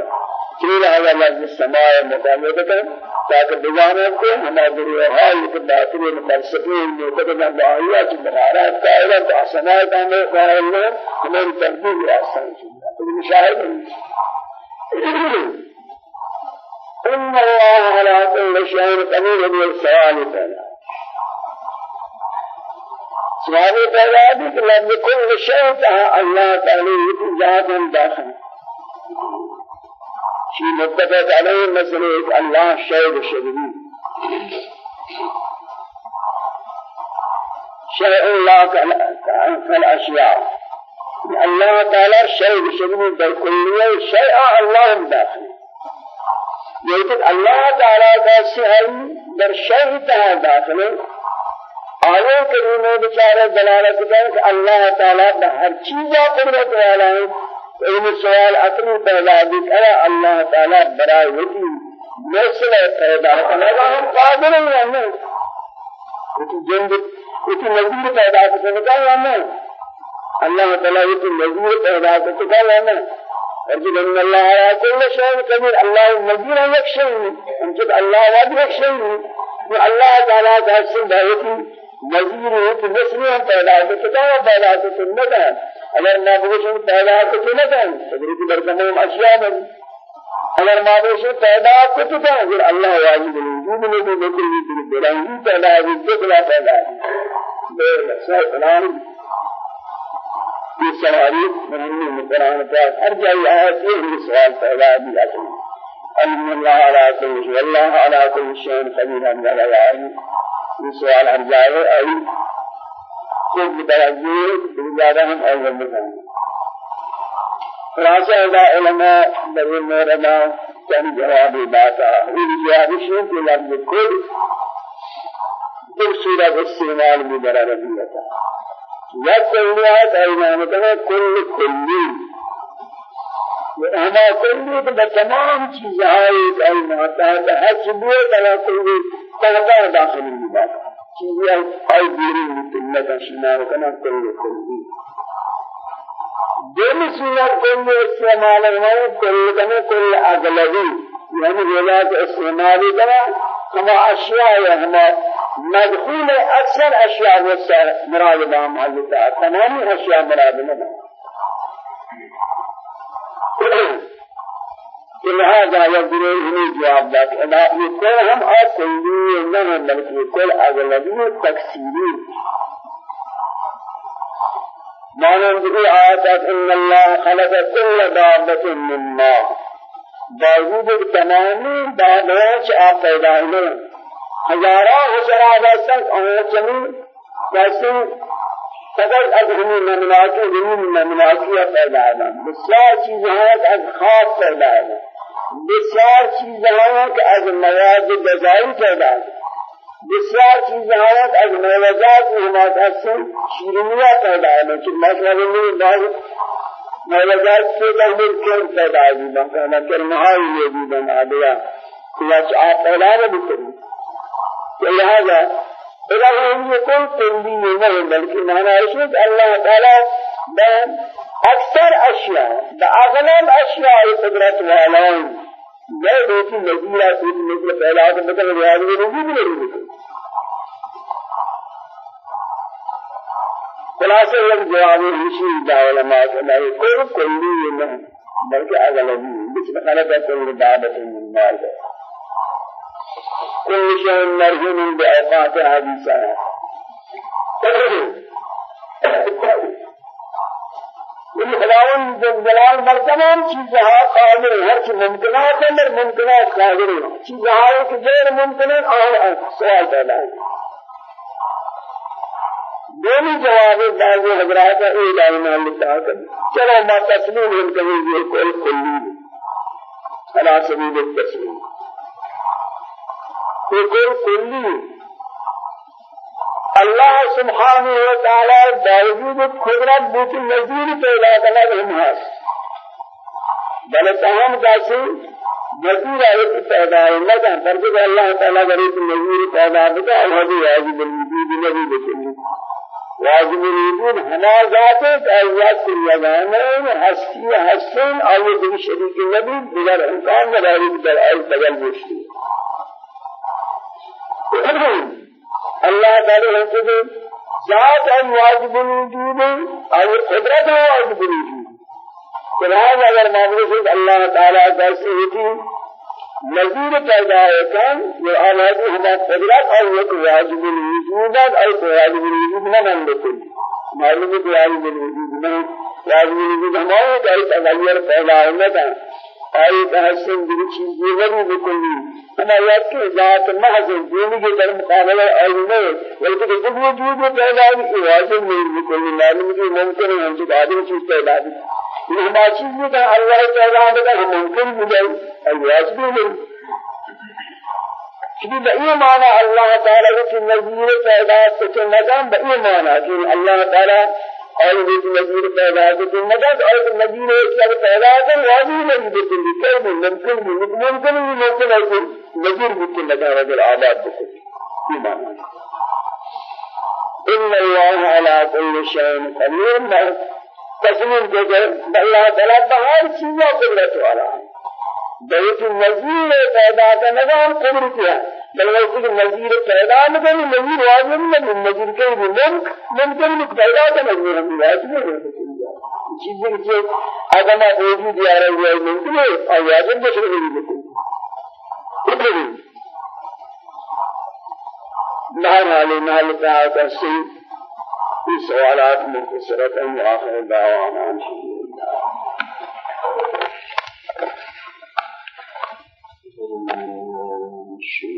چیل هذا لفظ السماء مطابقة تاکہ بجانے کو ہمارے دریئے حال کے باطل فلسفی معتقد باہیات بخارات قائلہ تو سماء کامل قائل نے ہماری تبدیل آسان چیزا تو مشاہد ان الله على كل شيء قدير بالسؤال تعالى سؤال تعالى بكل كل شيء الله تعالى ذات داخل شي متفق عليه مسألة الله شيء شديد شيء لا كالأشياء الله تعالى شيء شديد بالكلية شيء الله داخل. لیکن اللہ تعالیٰ کا سہل در شیء تہا داخل. آیے کریمہ بچارہ دلالت کرتے کہ اللہ تعالیٰ ہر چیزہ قدرت والا ہے این سوال اصلی پیدا کرا اللہ تعالی برائے وتی مثل پیدا کرنا ہم قادر ہیں ہم کہ جن کی نظیر پیدا کرنے کا ہم اللہ تعالی کی نظیر پیدا کرنے کا ہم أجل أن الله على كل شيء قدير. الله نظير يكشف أنت الله واجب يكشف الله تعالى تحسن دعوتي نظیر ہے کہ نسلیں پیدا ہو تو کیا پیدا ہو تو نہ ہے اگر نابوش پیدا تو نہ ہے صدر کی برکموں اشیاء میں اگر نابوش پیدا تو کیا ہے اللہ واجب الوجود میں بھی لیکن یہ بلندی پیدا ہے جو بلا پیدا ہے بے سلام یہ سواری محمد قرآن پاک۔ ہر جگہ آیت یہ سوال پیدا بھی اصل الحمد لله على كل شيء والله على كل شيء قدير من العالمين یہ سوال ہر جائے آئی۔ خود متوجہ بل زیادہ ہم اول بتائیں خلاصہ علماء در موردا چند جواب باتا ان جواب شو کہ لفظ کل در صورت استعمال میں در عربیتا یا کلیات ایمانتنا کل کلی. ہما کلی تو تمام چیزیں ایمانتا ہے حسبو بلا کلی تغطى داخل الباب چیزیں آئی دیری مطلع کا شمار کنا کل کلی دین سورت کل استعمال ہے کل کنا کل اغلبی یعنی ولاد استعمال کنا ہما اشیاء ہما مدخول اکثر اشیاء مراد بام حضرت تمام اشیاء مراد نہیں لہذا يقولون ہمیں جواب دا کہ ادا یہ کوئی ہم اور کلی نہ ہے بلکہ أن اللہ خلق كل دابة من ماء باوجود تمامی دابات آپ پیدا ہوئے ہزاروں ہزارہ دستک اور چنین فقط از همین نمناتی همین نمناتی پیدا ہے بسیار چیزیں از خاص ہے بسیار کہ از مواد غذایی پیدا بسیار چیزیں از مواد ہمارے اصل شیرینیاں پیدا ہے لیکن مثلا میں بعض مواد سے پہلے کر پیدا ہے مثلا کرنہائی یہ بھی بنا دیا کہ آپ پیدا نہیں کریں لہذا اذا هم يكون تنبيه نہیں بلکہ معنی ہے کہ اللہ تعالی اکثر اشیاء اغلب اشیاء قدرت والوں میں دیکھی نبی رسول مثل پہلا تو مثل ریاض میں نہیں بھی نہیں خلاصہ یہ جواب رشی دا علماء نے کوئی کلی نہیں بلکہ اغلبی. مثل خلق کل دعوت من مال. كل شيء مرهون بأوقات هذه السنة. حديثة خداون جلال مرتبان چیزها قادر ہر چیز ممکنات اندر ممکنات قادر چیزها ایک غیر ممکنات آن سوال پیدا ہے۔ دونوں جواب بعض حضرات کا ایک علم لکھا کر چلو ما تسلیم ہم کہیں یہ کوئی کلی سبيل التسلیم یہ کوئی کلی سبحانه وتعالى باوجود قدرت بوت نظیر پیدا کرنا ہم ہے بل تمام کیسے نظیر ہے کہ پیدا ہے نہ کہ پر اللہ تعالی غریب نظیر پیدا ہے وہ واجب الوجود نبی بکلی واجب الوجود ہما ذات ہے کہ کی یگان ہستی حسن اور یہ شریک نبی دیگر امکان نہ در بدل اللہ تعالی ذات ان واجب الوجود اور قدرت واجب الوجود. قرآن اگر معاملے سے اللہ تعالی کیسے ہوتی نظیر پیدا ہوتا یہ آبادی ہما قدرت اور ایک واجب الوجود اور واجب الوجود نہ مان لیتے معلوم واجب الوجود نہ واجب الوجود ہمارے کئی تغیر پیدا ہونا آئی تحسن دل چیزی ولی بکلی۔ ہم آیات کی ذات محض دینی کے در مقابلہ علمے بلکہ جب وجود پیدا ہے واجب نہیں بکلی۔ معلوم کہ ممکن ہے سے آدم چیز پیدا ہے یہ ہما چیز بھی کہ اللہ پیدا ہے کہ ممکن بھی ہے اور واجب نہیں۔ کہ بئی معنی اللہ تعالی کی نظیر پیدا کچھ نظام بئی معنی۔ کہ اللہ تعالی اور یہ نظیر پیدا کہ مدد اور نظیر ایک سب پیدا ہے واجب نہیں بالکل کوئی بھی ممکن بھی ممکن بھی ممکن ہے کہ نظیر بالکل لگا اگر آباد معنی إن اللہ على كل شيء قدير. تسلیم کے کہ اللہ تعالی بہر چیزوں قدرت والا ہے بیت النظیر پیدا کا قدرت ہے بل وقت نظیر پیدا کرے نظیر واجب نہیں نظیر کے ممکن ممکن نہیں پیدا کرنا نہیں واجب نہیں چیزیں اگر میں وجود دیا رہا ہے ممکن ہے اور واجب نہیں ہے نهر علي نهر تعالى تفسير في سوالات مختصرة وآخر دعوانا الحمد لله. الشيطان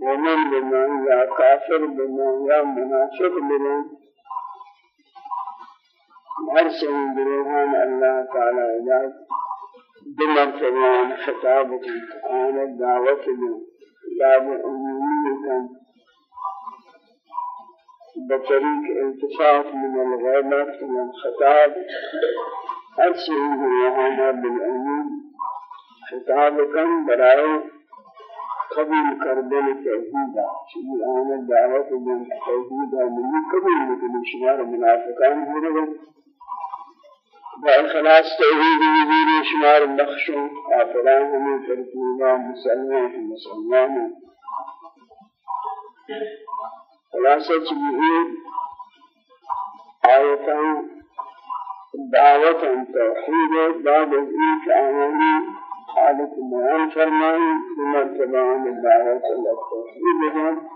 مومن بمان يا كافر بمان يا منافق بمان هر سنين بروهان الله تعالى علاق بمن فرمان خطابك آن الدعوة من كتاب أمومي بطريق التفات من الغيبة من الخطاب أرسله يهانا بالأمين خطاب كان برائے قبول کردن توحیدا شیء آن دعوت من توحیدا من قبول مثل شمار منافقان هرگا بإخلاص توحید وزیر شمار بخشوں کافران ہمیں ترکیبا مسلمان مسلمان. خلاصة جميع آيتان دعوة توحيد بعد ذلك آياني حالة بيان فرمائي بمرتبة الدعوة التوحيد جان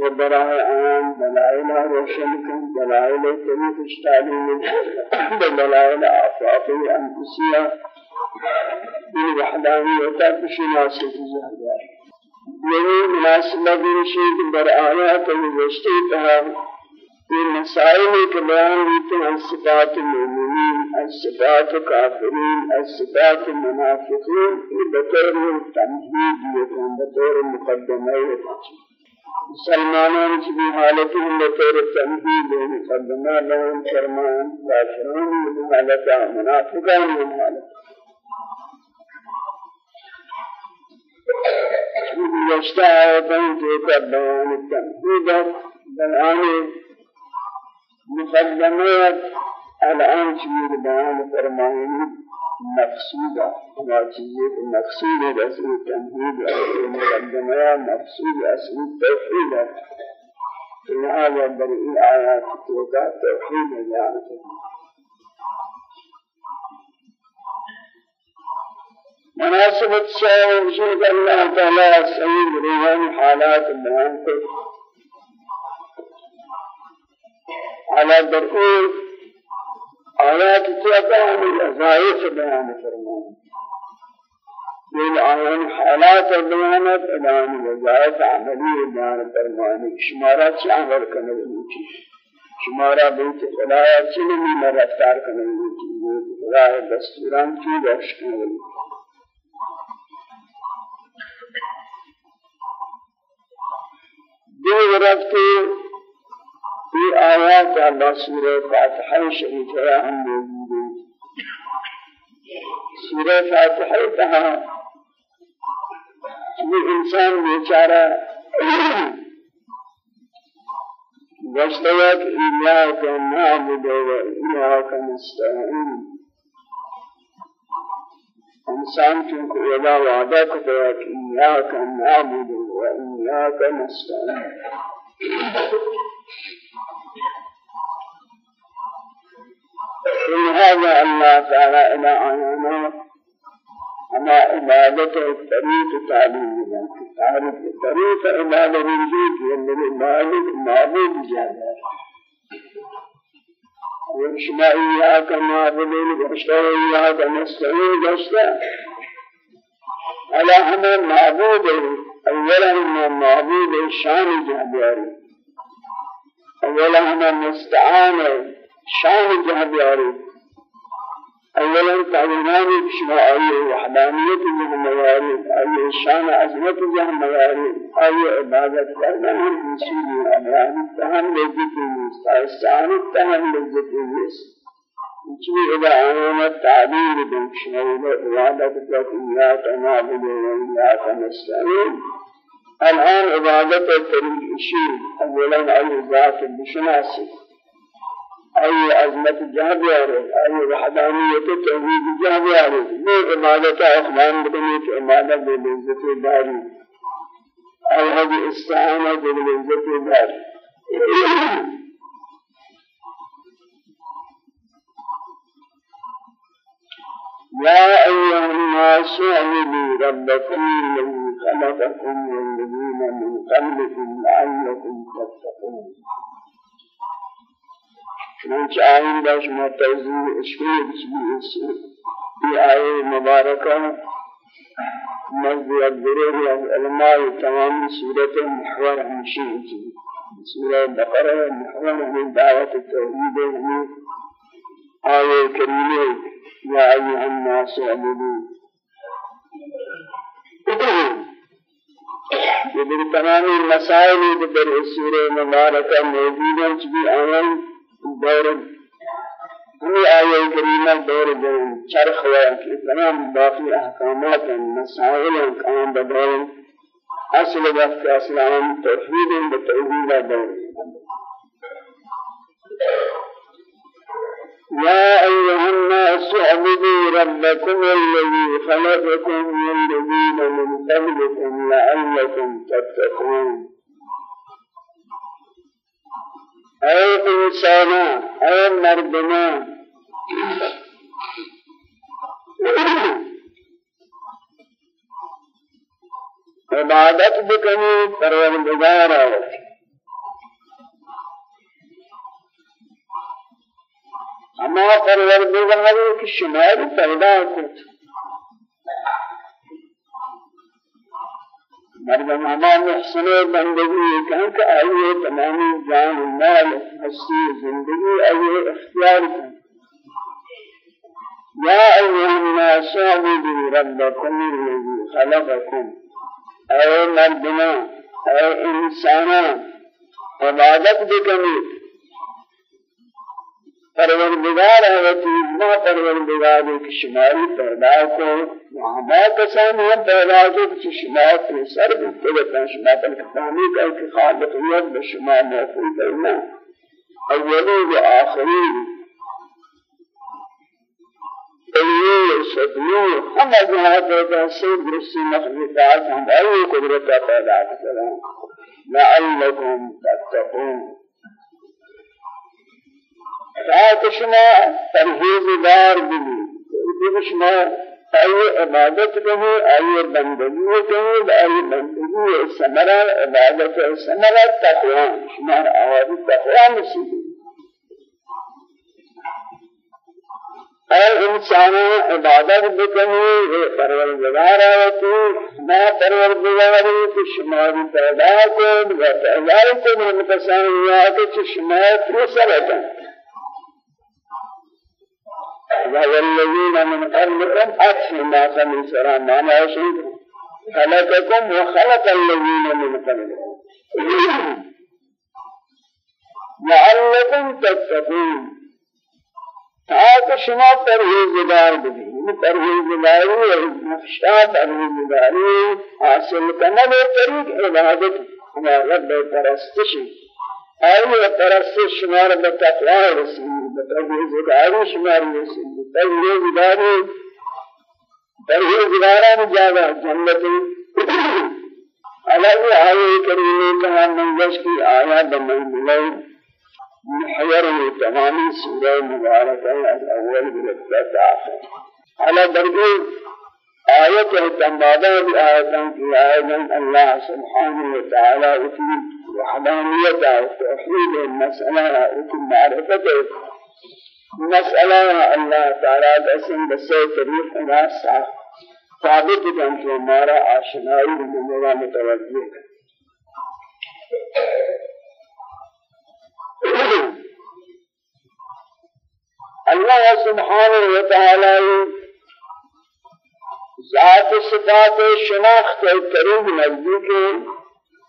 وبراه آيان دلائل روشن كن دلائل طريق اشتعليم دلائل آفاقي أنفسية بالوحدانية بشناسة الزهدار یہی مناسبت رشید بر آیات نوشتے تھا یہ مسائل کے بیان ہوتے ہیں صفات المؤمنین الصفات کافرین الصفات المنافقین یہ بطور تمہید یہ ہیں بطور مقدمہ مسلمانوں کی حالت بطور تمہید مقدمہ لهم فرمان کافرون حالت منافقان حالت. گزشتہ آیتیں جو کا بیان تنفیذ بیان مقدمات الان چیز بیان فرمائیں مقصودہ ما چیزیں مقصود رسول تنفیذ مقدمات مقصود اصل توحید لہذا در این آیات کا توحید بیان کرنا مناسبت سے وجود اللہ تعالی صحیح روحانی حالات بیان على درکول آیات تیابان الازائف بیان فرمان. دل آیان حالات بیانت ادان الازائف عملی بیان فرمان. شمارا چی عمل کنه بلوچی شمارا بیت خدایا چی نمی مرفتار کنه بلوچی بیت خدای دستوران چی داشت دو رفتے في آيات الله سورة فاتحة شريفة هم موجودين سورة فاتحة تها یہ إنسان بیچارہ گشتیت إياك نعبد وإياك نستعين. إنسان چونکہ ودا وعدہ کو إياك نعبد وإياك نستعين. هذا الله تعالى إلى آيانا أما عبادة الطريق تعليم تعرف الطريق عبادة الوجود والذي مالك معبود جاهل وشما إياك نعبد وشما إياك نستعين جشتا على هما معبود اولا هما معبود شان جهبياري اولا هما مستعان شان جهبياري اولا تعليماني بشما اي وحدانية من موارد اي شان عظمت جه موارد. اي عبادت کرنا هم رسول امران تهم لذت استعان تهم لذت چی اذا آمنا التعبير بالشمول عبادة إياك نعبد وإياك نستعين الآن عبادة الشيء أولا أي ذات بشناسي أي عظمة جهبيار أي وحدانية توحيد جهبيار ما عبادة أخوان بكمية عبادة بالعزة داري. أي هذه استعانة بالعزة داري. يا أيها الناس اعبدوا ربكم الذي خلقكم والذين من قبلكم لعلكم تتقون. چنانچہ آئندہ شما توضیح اشکلی بسمی یہ آئے مبارکہ مزد الضرور علماء تمام سورة محور ہمشی سورة بقرة محور من دعوة التوحيد. من آية كريمة. يا أيها الناس اعبدوا. یہ در تمامی مسائل در سورہ مبارکہ موجود ہیں چبی آیان دور ہمیں آیہ کریمہ دور دور چرخ ہوا کہ تمام باقی احکامات ہیں مسائل ہیں کام بدور اصل وقت اسلام توحید بتوحید دور يا أيها الناس اعبدوا ربكم الذي خلقكم والذين من قبلكم لعلكم تتقون. أي إنسانا أي مردنا عبادت بکنی پروردگار. آوتی أما پروردگار کی شمار پیدا کرد مردم اما محسن بندگی کہاں کہ آئیے تمامی جان مال ہستی زندگی آئیے اختیار کن. يا أيها الناس اعبدوا ربكم الذي خلقكم أي مردنا أي إنسانا عبادت بکنید. پروردگار ہے وہ چیز نہ پروردگار ایک شماری پیدا کو وہاں کسان ہم پیدا کو کچھ شمار کے سر بھی تلتا شما پر کتانی کا ایک خالقیت بشما محفوظ کرنا اولی و آخری اولی صدیو ہم اجہاں پیدا سے درستی مخلوقات ائی قدرت پیدا ہیں لعلکم تتقون ساعت شما پرهیزگار بنی دیگر شما آئی عبادت کرو آئی بندگی کرو آئی بندگی سمرا عبادت سمرا تقوی شما آوازی تقوی نصیب اور انسان عبادت بکنی پروردگار آتی ما پروردگاری کہ شماری پیدا کو و پیدا یا کہ شمار پروسر ہے وهو الذين من قبلكم أكثر ما من سرى ما شيء خلقكم وخلق الذين من قبلكم. لعلكم تتقون. تاکہ شما پرہیزگار بھی پرہیزگاری اور نقشہ پرہیزگاری حاصل کرنا وہ طریق عبادت. ہمارا رب پرستشی آئیے پرستش شمار بتقوی رسول پرهیزگاری شمار رسید پرهیزگاری پرهیزگاران جاگا جنت الگ آئے کریمے کہا منگش کی آیا بمن ملئی محور تمامی سورہ مبارکہ الأول برکت آخر على درجه آية التنبادة بآية في آية الله سبحانه وتعالى في وحدانية التوحيد المسألة وفي معرفة مسئلہ اللہ تعالیٰ قسم بسے طریق ناس ثابت کن کہ ہمارا آشنائی بنگا متوجہ ہے اللہ سبحانہ وتعالی ذات صفات شناخت قریب نزدیک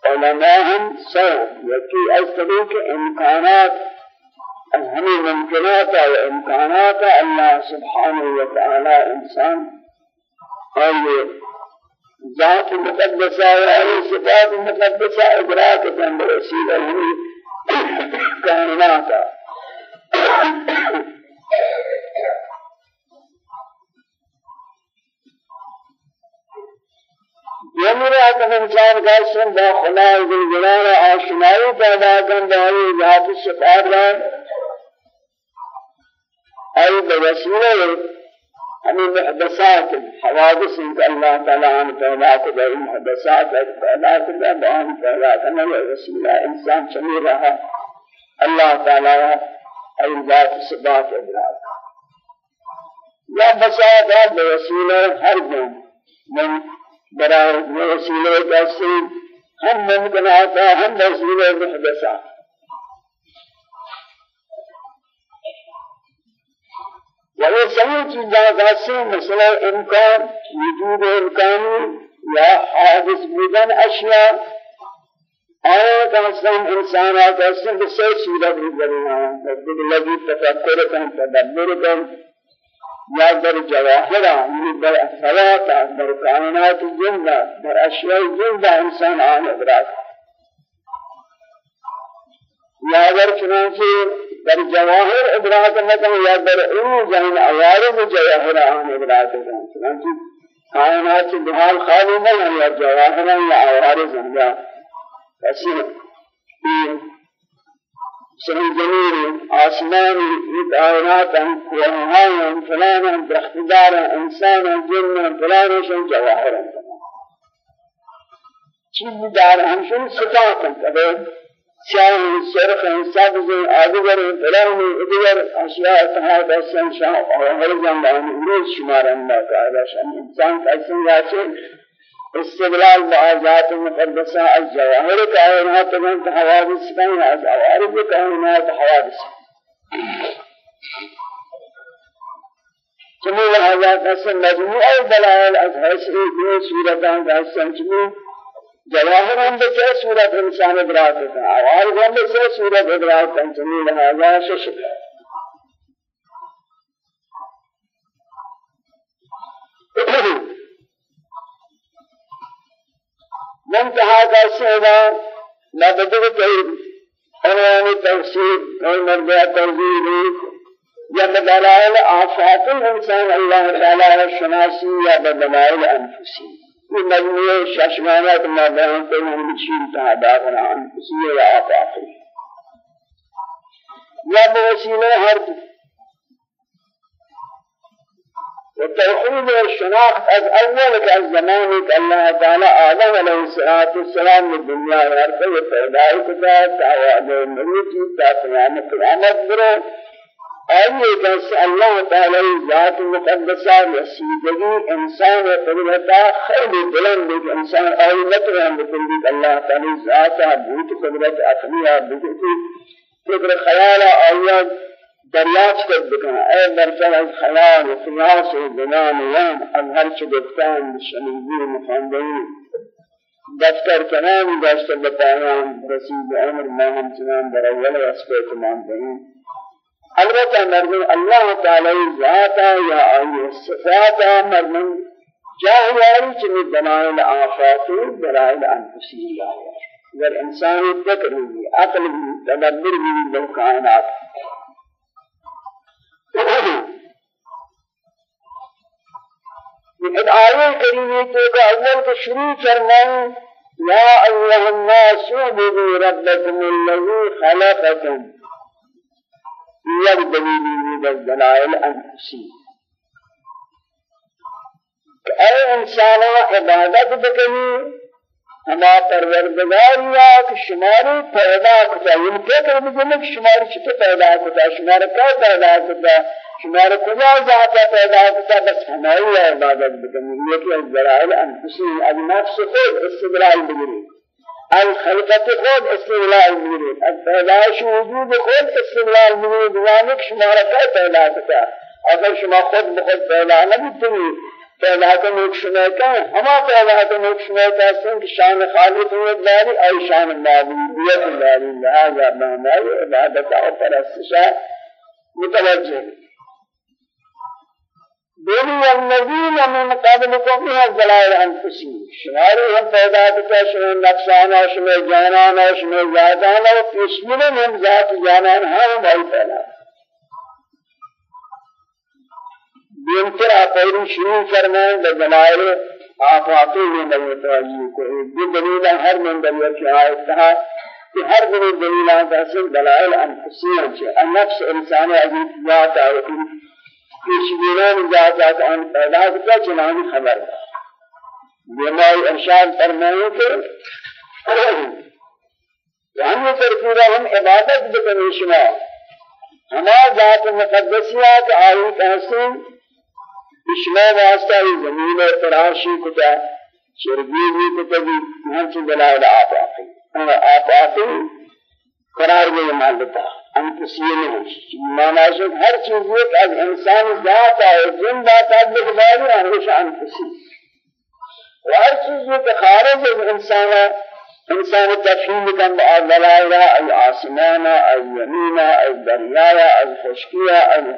علماء ہم سو یکی از طریق امکانات همین ممکنات و امکانات الله سبحانه و تعالی انسان. اور ذات مقدسہ و صفات مقدسہ ادراک کن رسول ہمیں کائنات. يمرا كم انسان قاسم با خدا جلال آشنائی پیدا کن داری ذات صفات أي بوسيلة ہمیں محدثات حوادث ان اللہ تعالی عنہ پیدا کرے محدثات پیدا کرے بیان پیدا انسان چلی رہا اللہ تعالی أي ذات صفات إدراك یا بوسیلہ ہر من برای وسیلہ کسی ہم ممکناتا ہم وسیلہ محدثا. وہی صحیح چیزاں کسی مثلا امکان وجود امکانی یا حادث بودن اشیاء آیا کہستان انسانات أصلا بسے صورت بزرنا ہے لگی تفکر کن تدبر کن یا در جواهر یعنی در اثرات در کائنات زنده در اشیاء زنده إنسان آن ادراک یا در چنانچه در جواهر ادراک نکن یا در علم جهن عوارض جواهر آن ادراک نکن چنانچه کائنات بحال خالی نہیں یا جواهر یا عوارض یا کسی سن زمین آسمان کائنات کوهان فلان درختدار إنسان جن فلان شن جواهر. چیز دار همشون صفات؟ ہیں سیاه سرخ سبز آدگر فلان ادگر اشیاء تحت اسن شاء اور جان دان شمار اللہ تعالی شان إنسان کا اسن استدلال بآيات مقدسة الجواهر كائنات من حوادث؟ كائن العوارض كائنات حوادث. جميع هذا قسم مجموع الدلائل از حسر دو صورتان قسم جميع جواهر بسه صورت انسان ادراک ہے عوارض بسه صورت ادراک ہے جميع هذا ششد منتهى كالسيدة لا بدل كيد عنوان تفسير أو مرجع توزيع يا بدلائل آفات الإنسان الله تعالى الشناسي يا بدلائل أنفسي. في مجموعة ششمانات ما بين كل بشير تعبانا أنفسي يا آفاقي يا بوسيلة هرب. وتوحيد الشناخت از که از زمانی که الله تعالی آدم علیه الصلاة والسلام الدنیا ورده پیدای کتا تعواد نبی تا قیامت قیامت برو. آئیے ذات مقدسہ رسیدگی انسان قدرتا خیلی بلند ایک انسان آئی نترہم بکلی اللہ تعالی ذاتا بوت قدرت اقلیہ بکلی فکر خیال آئیت دریافت کرد بکنه. ای برتر از خیال و قیاس و بنام و یام از هر چه گفتن شنیدی و مخاندهی دفتر کنان داشته بپایان رسید عمر ما همچنان در اول وصفه تمام دهیم البته مردم الله تعالی ذاتا یا آئی صفاتا مردم جاہیاری چنی دلائل آفات و دلائل انفسی آئی اگر انسان فکر بھی عقل بھی تدبر بھی بالکائنات یہ آیے کریمہ تو کا اول کو شروع کرنا یا ایها الناس اعبدوا ربكم الذي خلقكم. یک دلیل من الدلائل انفسی اے انسانا عبادت بکنی ہما پروردگار یا کہ شماری پیدا کتا یہ فکر بجنے کہ شماری چھتے پیدا کتا؟ شماری کا پیدا کتا شماری کجا ذاتا پیدا کتا؟ بس ہماری عبادت بکنی لیکن الزرائل انفسی از نفس خود استدلال بگری الخلقت خود استدلال بگری الپیداش وجود خود استدلال بگری دوانک شماری کا پیدا کتا. اگر شما خود بخود پیدا نبیتنی پیدا کرنے ایک شمع کا ہما پیدا کرنے ایک شمع کا سن شان خالق و داری ای شان معبودیت داری لہذا معنی عبادت و پرستش متوجہ دونی الذین من قبلكم من الضلال انفسهم شماری ہم پیدا کرتے شمع نفسانا شمع جانانا شمع ذاتانا و پیشمن ہم ذات جانان ہم بھائی پیدا بینتر آپیری شروع فرمائیں دلائل آفاقی میں متوجہ کو دو دلیل ہر من دلیل کی آیت کہا کہ ہر دلیل دلیل کا دلائل انفسیہ ہے النفس انسان عزیز ذات ہے پیشگیران ذات ہے آن پیدا کیا چنانی خبر بیمائی ارشاد فرمائیں کہ ہم یہ ترکیرہ ہم عبادت بکنی شما۔ ہما ذات مقدسیات آئی کہسن اشما واسطہ زمین تراشی کتا شرگی بھی کتا بھی ہنچ دلائل آفاقی۔ آفاقی قرار میں مالتا انفسیہ نہیں مانا شد ہر چیز ایک از انسان ذات ہے ذات تعلق داری ہمیشہ انفسی و ہر چیز ایک خارج از انسان انسان تفهیم کن با دلائل ای آسمان ای یمین ای دریا ای خشکی ای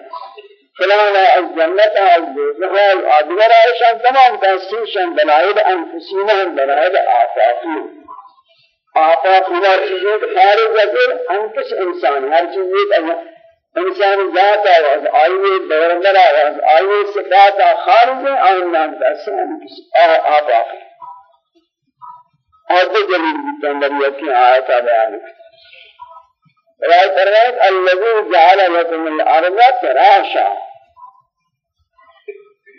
فلان از جنت از دوزخ از آدگر ایشان تمام تحصیلشان دلائل انفسینا دلائل آفاقی. آفاق ہر چیزیں خارج اگر انکس انسان ہر چیزیں انسان ذات آواز آئیے دورندر آواز آئیے صفات خارج آئین نام تحصیل انکس آفاقی. اور دو آیت بیان رائے فرمائے الذي جعل لكم الأرض فراشا.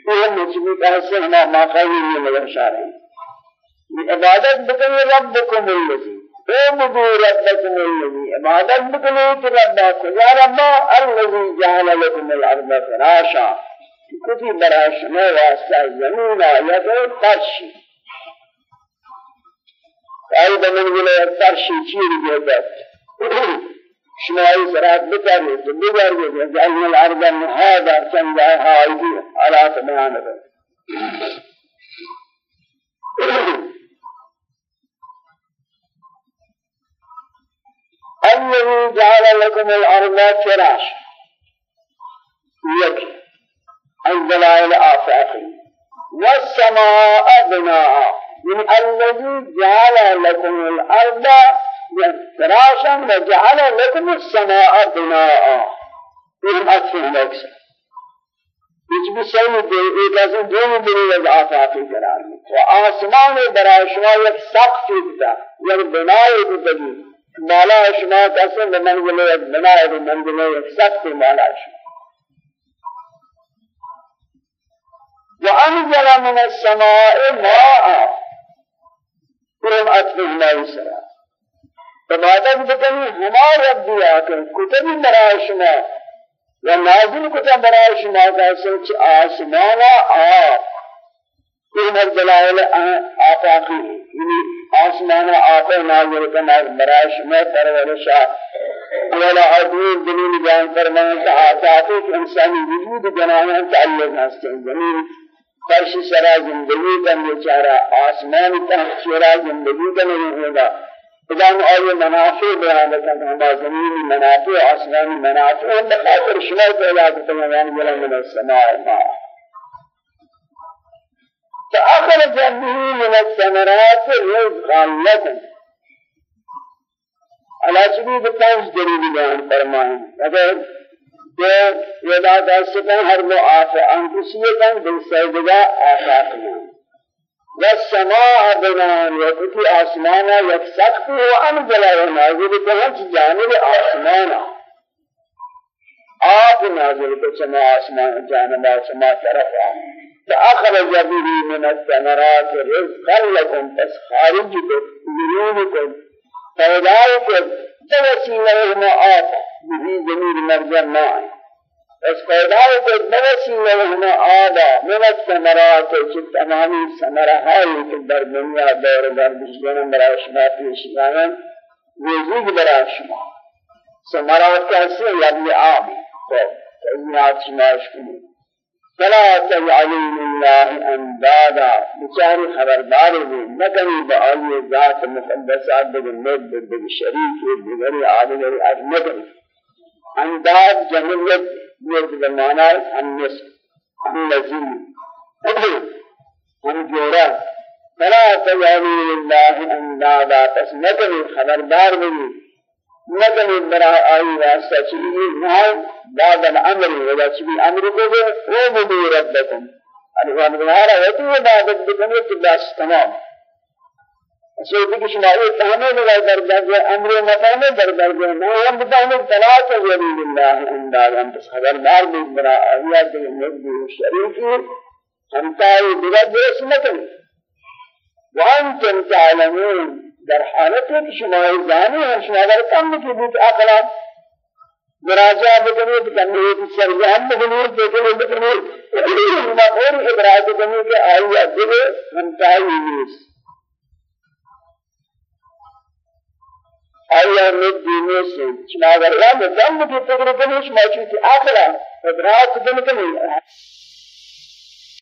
یہ مجھے کہتے ہیں ما قوی میں مگر اشارہ عبادت بکنی ربکم الذی اعبدوا ربکم الذی عبادت بکنی کہ ربکم یا رب الذی جعل لكم الأرض فراشا کتی براش میں واسطہ زمین یا فرش أي بمن ولا أكثر شيء شيء جدا شمالي سرات بكاري بكاري جعلنا الأرض هذا كان هايدي على تماما الذي جعل لكم الأرض فراش يكي الدلائل آفاقي والسماء بناء. من الذي جعل لكم الأرض فراشا وجعل لكم السماء بناء. فيهم أكثر نفسه کچھ بھی صحیح دے ایک ایسے دونوں از آفاقی قرار میں و آسمان برای شما سقف دیتا یک بنای دیتا مالا شما کسے منزل یک بنای یک سقف شما. وأنزل من السماء ماء. قرآن أطفه ما يسرى عبادت بکنی ہما رب دیا کہ کتبی برای شما و نازل کتب برای شما کا سوچ آسمانا آب یہ دلائل آفاقی یعنی آسمانا آب نازل کنا برای شما پرورشا ولا عدوین دلیل بیان فرمائیں کہ آفاقی کہ انسانی وجود جنانا تعلق ہستے زمین فرش سرا زندگی کا بیچارہ آسمان تحت سرا زندگی کا نہیں ہوگا۔ نے اور منافع بیان ہے ہمارا زمینی منافع آسمانی منافع ہم بخاطر شما کرتے ہیں یعنی بلا من السماء ما. فأخرج به من الثمرات رزقا لكم على سبيل التنس دليل بیان فرمائیں اگر کہ یدا دستن ہر نو آف انفسیتن بالسیدگا آفاقنا والسماء بنان وكتي آسمانا يكسقف وأنزل ونازل كهج جانب آسمانا آپ نازل کو سما آسمان جانب سما طرف فأخرج به من الثمرات رزقا لكم بس خارج ذنوبكم فإذا توسيله ما آفا به ضمير مرجع معي استعداد کو نوسی لہنا آبا من الثمرات چه تمامی ثمرہ ہائی کہ در دنیا دور در بجنم برا شما پیش گانا وزیگ برا شما. ثمرات کیسے یعنی آب. تو تینات شماش کنی فلا تجعلوا لله اندادا. بچاری خبردار بھی نکنی بآئی ذات مقدسات بگر مد بگر شریک بگر عادل اجنبی انداد جمعیت یہ زمانہ النس الذي ہم جوڑا فلا تجعلوا لله أندادا. پس نکنی خبردار بھی نکنی برا آئی واسطہ چیزی نہائی بعد الامر ولا چیزی أمر کو جو وہ مدو ربکم الوان بنارا وطی عبادت تمام. شيء بيجي شما إيه فهمه لغا در درجة أمر مفهمه در درجة ما هم بفهمه ثلاث ولي لله انداز هم بس خبر دار بيج برا آيات دي نبي الشريف هم تاي بلا درس مكن وأنتم تعلمون در حالته شما زاني هم شما در کم کی بود عقلا مراجعہ بکنی بکنی ہے سرجان بکنی بکنی ما اور ادراک بکنی کہ آئی دل آیا آیا دینی سے چناور یا مدام مجھے فکر کرنے اس موجود کی آخران ادراک خب، تو کنی